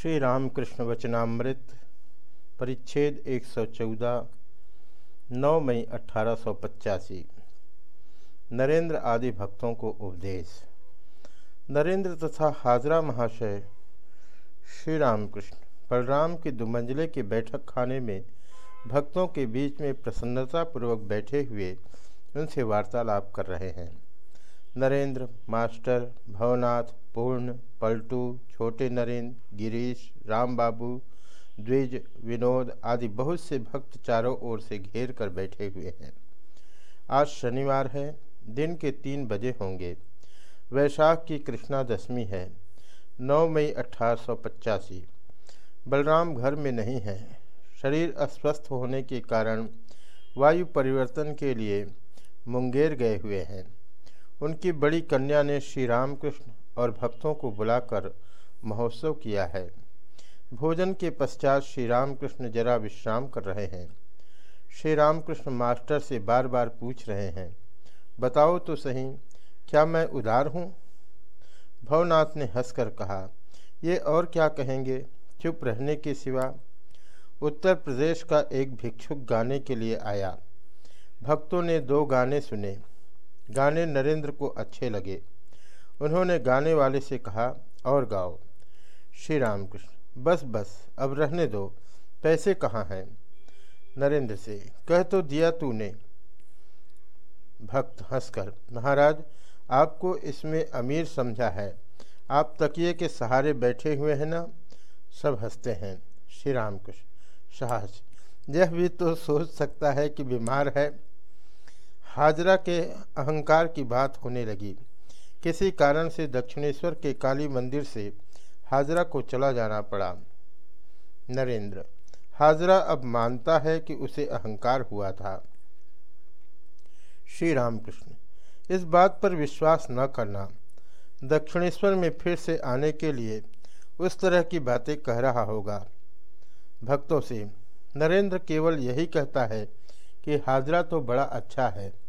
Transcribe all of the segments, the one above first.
श्री रामकृष्ण वचनामृत, परिच्छेद 114 9 मई अठारह नरेंद्र आदि भक्तों को उपदेश। नरेंद्र तथा हाजरा महाशय श्री रामकृष्ण बलराम के दुमंजले के बैठक खाने में भक्तों के बीच में प्रसन्नतापूर्वक बैठे हुए उनसे वार्तालाप कर रहे हैं। नरेंद्र, मास्टर, भवनाथ, पूर्ण, पलटू, छोटे नरेंद्र, गिरीश, राम बाबू, द्विज, विनोद आदि बहुत से भक्त चारों ओर से घेर कर बैठे हुए हैं। आज शनिवार है, दिन के तीन बजे होंगे। वैशाख की कृष्णा दशमी है 9 मई अठारह सौ पचासी। बलराम घर में नहीं है। शरीर अस्वस्थ होने के कारण वायु परिवर्तन के लिए मुंगेर गए हुए हैं। उनकी बड़ी कन्या ने श्री रामकृष्ण और भक्तों को बुलाकर महोत्सव किया है। भोजन के पश्चात श्री रामकृष्ण जरा विश्राम कर रहे हैं। श्री रामकृष्ण मास्टर से बार बार पूछ रहे हैं, बताओ तो सही, क्या मैं उदार हूँ? भवनाथ ने हंसकर कहा, ये और क्या कहेंगे? चुप रहने के सिवा? उत्तर प्रदेश का एक भिक्षुक गाने के लिए आया। भक्तों ने दो गाने सुने। गाने नरेंद्र को अच्छे लगे। उन्होंने गाने वाले से कहा, और गाओ। श्री रामकृष्ण, बस बस, अब रहने दो। पैसे कहाँ हैं? नरेंद्र से, कह तो दिया तूने। भक्त हंसकर, महाराज, आपको इसमें अमीर समझा है। आप तकिए के सहारे बैठे हुए हैं ना? सब हँसते हैं। श्री रामकृष्ण, साहस, यह भी तो सोच सकता है कि बीमार है। हाजरा के अहंकार की बात होने लगी। किसी कारण से दक्षिणेश्वर के काली मंदिर से हाजरा को चला जाना पड़ा। नरेंद्र, हाजरा अब मानता है कि उसे अहंकार हुआ था। श्री रामकृष्ण, इस बात पर विश्वास न करना। दक्षिणेश्वर में फिर से आने के लिए उस तरह की बातें कह रहा होगा। भक्तों से, नरेंद्र केवल यही कहता है कि हाजरा तो बड़ा अच्छा है।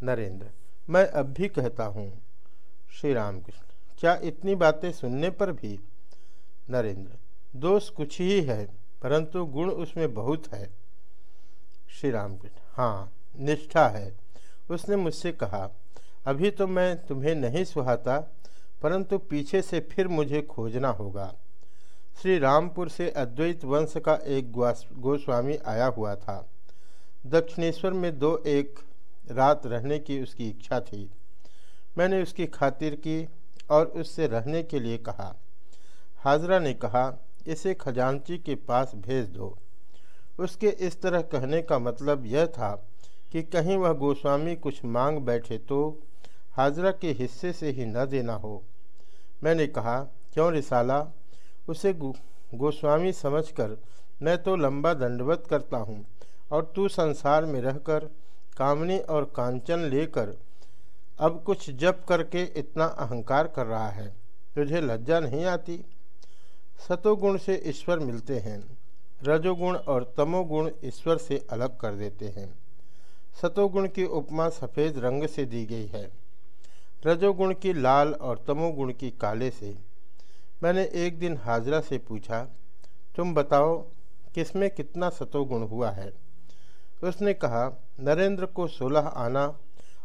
नरेंद्र, मैं अब भी कहता हूँ श्री रामकृष्ण क्या इतनी बातें सुनने पर भी? नरेंद्र, दोष कुछ ही है, परंतु गुण उसमें बहुत है। श्री रामकृष्ण हाँ निष्ठा है। उसने मुझसे कहा, अभी तो मैं तुम्हें नहीं सुहाता, परंतु पीछे से फिर मुझे खोजना होगा। श्री रामपुर से अद्वैत वंश का एक गोस्वामी आया हुआ था। दक्षिणेश्वर में दो एक रात रहने की उसकी इच्छा थी। मैंने उसकी खातिर की और उससे रहने के लिए कहा। हाजरा ने कहा, इसे खजांची के पास भेज दो। उसके इस तरह कहने का मतलब यह था कि कहीं वह गोस्वामी कुछ मांग बैठे तो हाजरा के हिस्से से ही न देना हो। मैंने कहा, क्यों रिसाला? उसे गोस्वामी समझकर मैं तो लंबा दंडवत करता हूँ और तू संसार में रहकर कामनी और कांचन लेकर अब कुछ जप करके इतना अहंकार कर रहा है। तुझे लज्जा नहीं आती? सतोगुण से ईश्वर मिलते हैं। रजोगुण और तमोगुण ईश्वर से अलग कर देते हैं। सतोगुण की उपमा सफ़ेद रंग से दी गई है। रजोगुण की लाल और तमोगुण की काले से। मैंने एक दिन हाजरा से पूछा, तुम बताओ, किसमें कितना सतोगुण हुआ है? उसने कहा नरेंद्र को सोलह आना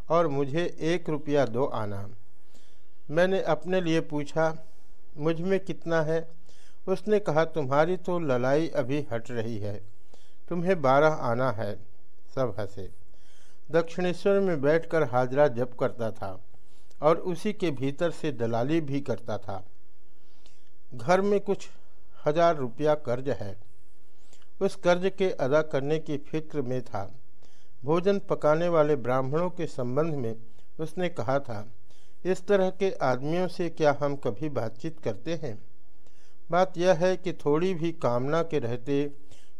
और मुझे एक रुपया दो आना। मैंने अपने लिए पूछा, मुझमें कितना है? उसने कहा, तुम्हारी तो ललाई अभी हट रही है। तुम्हें बारह आना है। सब हंसे। दक्षिणेश्वर में बैठकर हाजरा जप करता था और उसी के भीतर से दलाली भी करता था। घर में कुछ हज़ार रुपया कर्ज है। उस कर्ज के अदा करने की फ़िक्र में था। भोजन पकाने वाले ब्राह्मणों के संबंध में उसने कहा था, इस तरह के आदमियों से क्या हम कभी बातचीत करते हैं? बात यह है कि थोड़ी भी कामना के रहते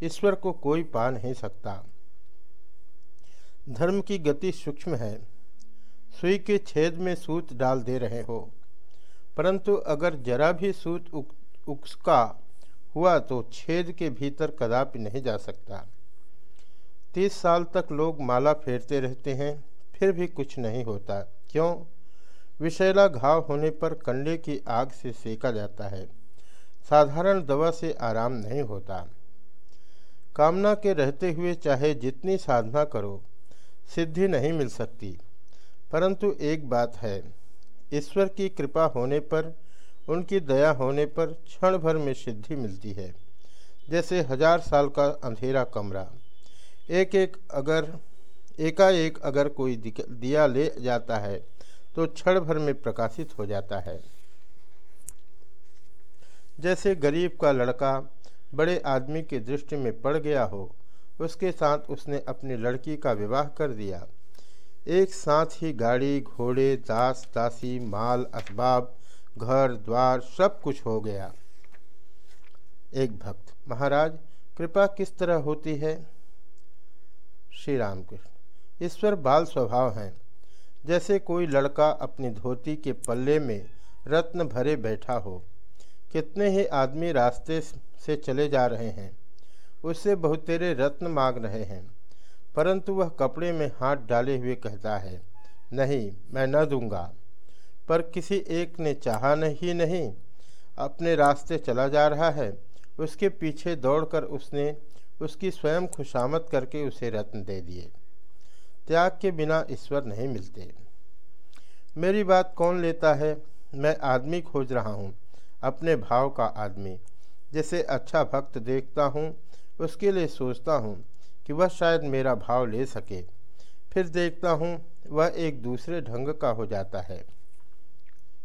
ईश्वर को कोई पा नहीं सकता। धर्म की गति सूक्ष्म है। सुई के छेद में सूत डाल दे रहे हो। परंतु अगर जरा भी सूत उकका हुआ तो छेद के भीतर कदापि नहीं जा सकता। तीस साल तक लोग माला फेरते रहते हैं, फिर भी कुछ नहीं होता। क्यों? विषैला घाव होने पर कंडे की आग से सेका जाता है। साधारण दवा से आराम नहीं होता। कामना के रहते हुए चाहे जितनी साधना करो, सिद्धि नहीं मिल सकती। परंतु एक बात है, ईश्वर की कृपा होने पर, उनकी दया होने पर क्षण भर में सिद्धि मिलती है। जैसे हज़ार साल का अंधेरा कमरा। एक एक अगर, एकाएक अगर कोई दिया ले जाता है तो क्षण भर में प्रकाशित हो जाता है। जैसे गरीब का लड़का बड़े आदमी की दृष्टि में पड़ गया हो, उसके साथ उसने अपनी लड़की का विवाह कर दिया। एक साथ ही गाड़ी, घोड़े, दास, दासी, माल, असबाब, घर, द्वार, सब कुछ हो गया। एक भक्त, महाराज, कृपा किस तरह होती है? श्री रामकृष्ण। ईश्वर बाल स्वभाव हैं। जैसे कोई लड़का अपनी धोती के पल्ले में रत्न भरे बैठा हो, कितने ही आदमी रास्ते से चले जा रहे हैं, उससे बहुत तेरे रत्न मांग रहे हैं, परंतु वह कपड़े में हाथ डाले हुए कहता है, नहीं, मैं न दूँगा। पर किसी एक ने चाहा नहीं नहीं। अपने रास्ते चला जा रहा है, उसके पीछे दौड़कर उसने उसकी स्वयं खुशामद करके उसे रत्न दे दिए। त्याग के बिना ईश्वर नहीं मिलते। मेरी बात कौन लेता है? मैं आदमी खोज रहा हूँ, अपने भाव का आदमी। जिसे अच्छा भक्त देखता हूँ, उसके लिए सोचता हूँ कि वह शायद मेरा भाव ले सके। फिर देखता हूँ, वह एक दूसरे ढंग का हो जाता है।